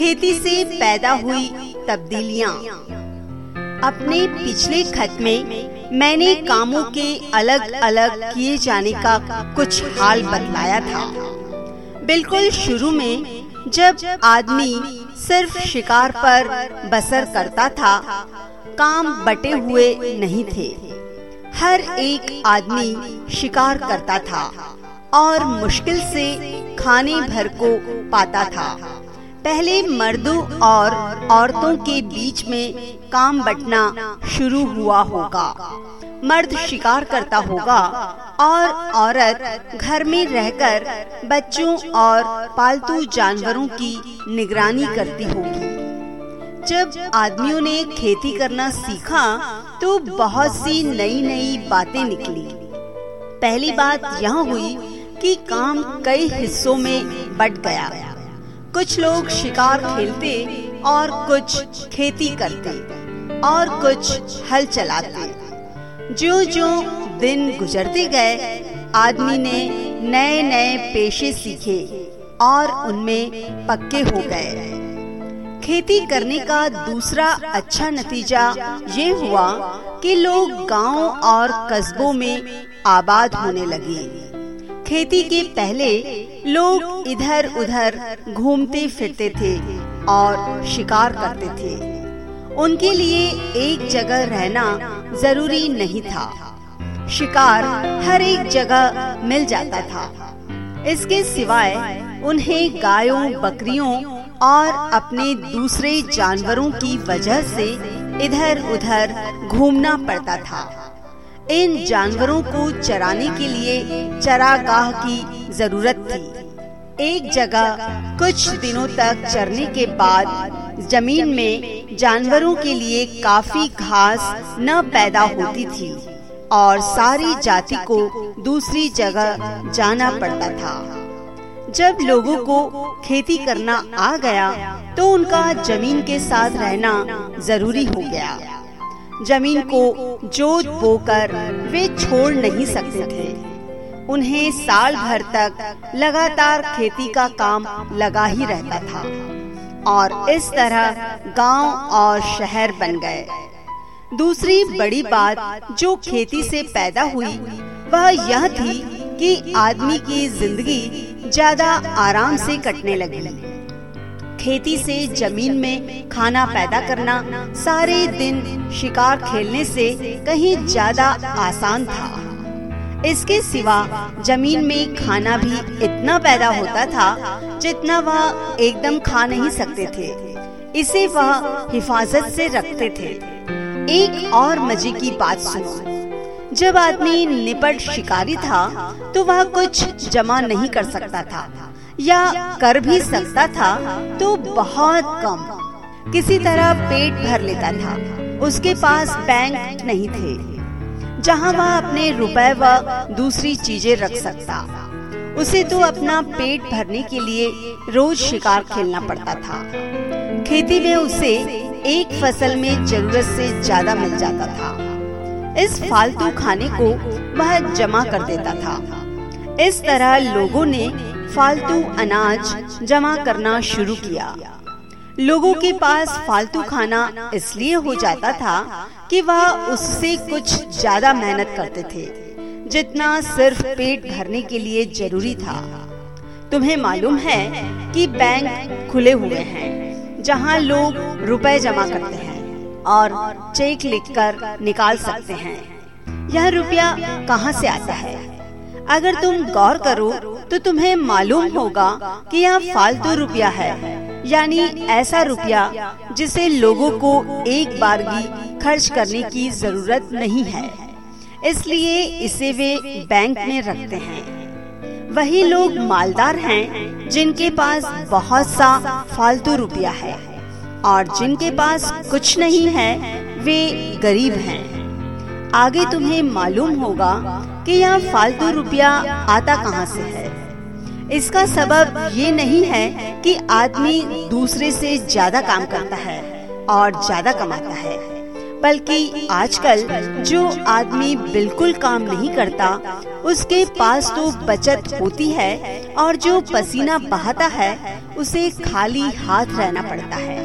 खेती से पैदा हुई तब्दीलियाँ। अपने पिछले खत में मैंने कामों के अलग अलग किए जाने का कुछ हाल बतलाया था। बिल्कुल शुरू में जब आदमी सिर्फ़ शिकार पर बसर करता था, काम बटे हुए नहीं थे। हर एक आदमी शिकार करता था और मुश्किल से खाने भर को पाता था। पहले मर्दों और औरतों के बीच में काम बटना शुरू हुआ होगा। मर्द शिकार करता होगा और औरत घर में रहकर बच्चों और पालतू जानवरों की निगरानी करती होगी। जब आदमियों ने खेती करना सीखा तो बहुत सी नई नई बातें निकली। पहली बात यह हुई कि काम कई हिस्सों में बट गया। कुछ लोग शिकार खेलते और कुछ खेती करते और कुछ हल चलाते। जो जो दिन गुजरते गए, आदमी ने नए नए पेशे सीखे और उनमें पक्के हो गए। खेती करने का दूसरा अच्छा नतीजा ये हुआ कि लोग गाँव और कस्बों में आबाद होने लगे। खेती के पहले लोग इधर उधर घूमते फिरते थे और शिकार करते थे। उनके लिए एक जगह रहना ज़रूरी नहीं था। शिकार हर एक जगह मिल जाता था। इसके सिवाय उन्हें गायों, बकरियों और अपने दूसरे जानवरों की वजह से इधर उधर घूमना पड़ता था। इन जानवरों को चराने के लिए चरागाह की ज़रूरत थी। एक जगह कुछ दिनों तक चरने के बाद ज़मीन में जानवरों के लिए काफ़ी घास न पैदा होती थी और सारी जाति को दूसरी जगह जाना पड़ता था। जब लोगों को खेती करना आ गया तो उनका ज़मीन के साथ रहना ज़रूरी हो गया। ज़मीन को जोत बोकर वे छोड़ नहीं सकते थे। उन्हें साल भर तक लगातार खेती का काम लगा ही रहता था। और इस तरह गाँव और शहर बन गए। दूसरी बड़ी बात जो खेती से पैदा हुई वह यह थी कि आदमी की ज़िंदगी ज़्यादा आराम से कटने लगी। खेती से ज़मीन में खाना पैदा करना सारे दिन शिकार खेलने से कहीं ज़्यादा आसान था। इसके सिवा ज़मीन में खाना भी इतना पैदा होता था जितना वह एकदम खा नहीं सकते थे। इसे वह हिफाजत से रखते थे। एक और मज़े की बात सुनो। जब आदमी निपट शिकारी था तो वह कुछ जमा नहीं कर सकता था। या कर भी सकता था तो बहुत कम। किसी तरह पेट भर लेता था। उसके पास बैंक नहीं थे। जहाँ वह अपने रुपए व दूसरी चीज़ें रख सकता। उसे तो अपना पेट भरने के लिए रोज शिकार खेलना पड़ता था। खेती में उसे एक फ़सल में ज़रूरत से ज़्यादा मिल जाता था। इस फालतू खाने को वह जमा कर देता था। इस तरह लोगों ने फालतू अनाज जमा करना शुरू किया। लोगों के पास फालतू खाना इसलिए हो जाता था कि वह उससे कुछ ज़्यादा मेहनत करते थे, जितना सिर्फ़ पेट भरने के लिए ज़रूरी था। तुम्हें मालूम है कि बैंक खुले हुए हैं, जहाँ लोग रुपए जमा करते हैं और चेक लिखकर निकाल सकते हैं। यह रुपया कहाँ से आता है? अगर तुम गौर करो तो तुम्हें मालूम होगा कि यह फालतू रुपया है। यानी ऐसा रुपया जिसे लोगों को एक बार भी खर्च करने की ज़रूरत नहीं है। इसलिए इसे वे बैंक में रखते हैं। वही लोग मालदार हैं जिनके पास बहुत सा फालतू रुपया है और जिनके पास कुछ नहीं है, वे गरीब हैं। आगे तुम्हें मालूम होगा कि यह फालतू रुपया आता कहाँ से है। इसका सबब ये नहीं है कि आदमी दूसरे से ज़्यादा काम करता है और ज़्यादा कमाता है, बल्कि आजकल जो आदमी बिल्कुल काम नहीं करता, उसके पास तो बचत होती है और जो पसीना बहाता है, उसे खाली हाथ रहना पड़ता है।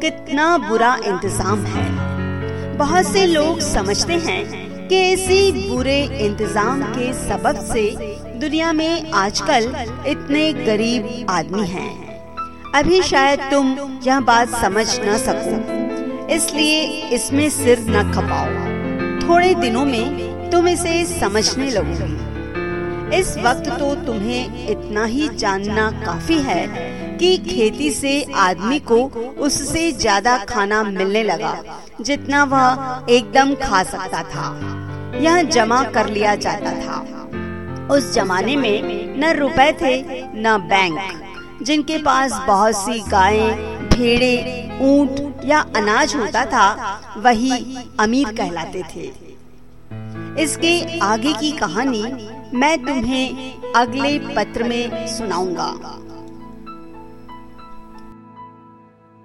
कितना बुरा इंतज़ाम है। बहुत से लोग समझते हैं कि इसी बुरे इंतज़ाम के सबब से दुनिया में आजकल इतने गरीब आदमी हैं। अभी शायद तुम यह बात समझ न सको। इसलिए इसमें सिर न खपाओ। थोड़े दिनों में तुम इसे समझने लगोगे। इस वक्त तो तुम्हें इतना ही जानना काफ़ी है कि खेती से आदमी को उससे ज़्यादा खाना मिलने लगा, जितना वह एकदम खा सकता था। यह जमा कर लिया जाता था। उस जमाने में न रुपए थे न बैंक जिनके पास बहुत सी गायें, भेड़े ऊँट या अनाज होता था वही अमीर कहलाते थे। इसके आगे की कहानी मैं तुम्हें अगले पत्र में सुनाऊँगा।